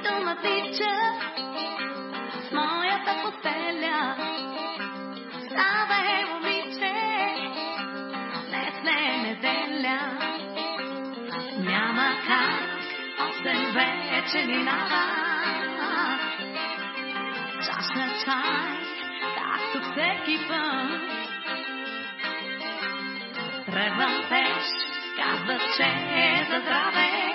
обича в моята постеля. Ставай, момиче, днес не е неделя. Няма как, осем вече минава. Чашна чай, както всеки път. Тръгвам пеш, казват, че е за здраве.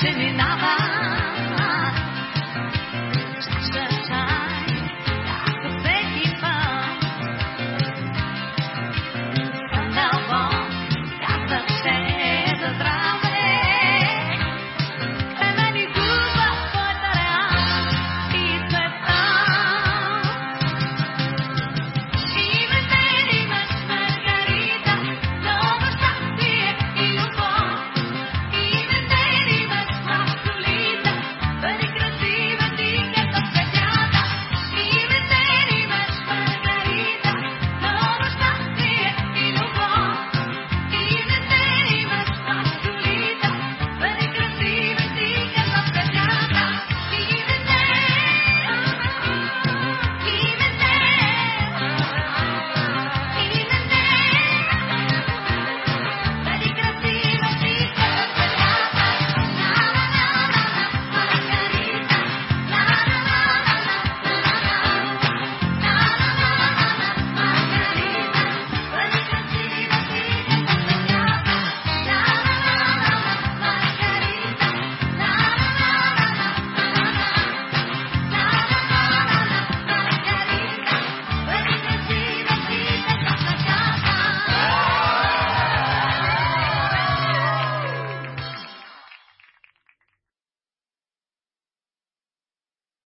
是你拿。